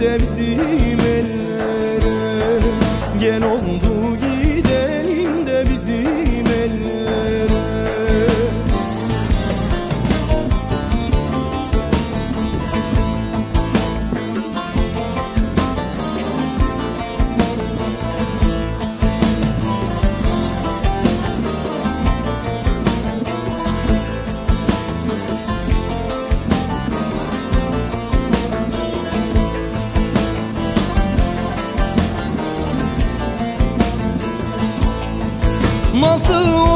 de bizim ellere. Gel oldu Nasıl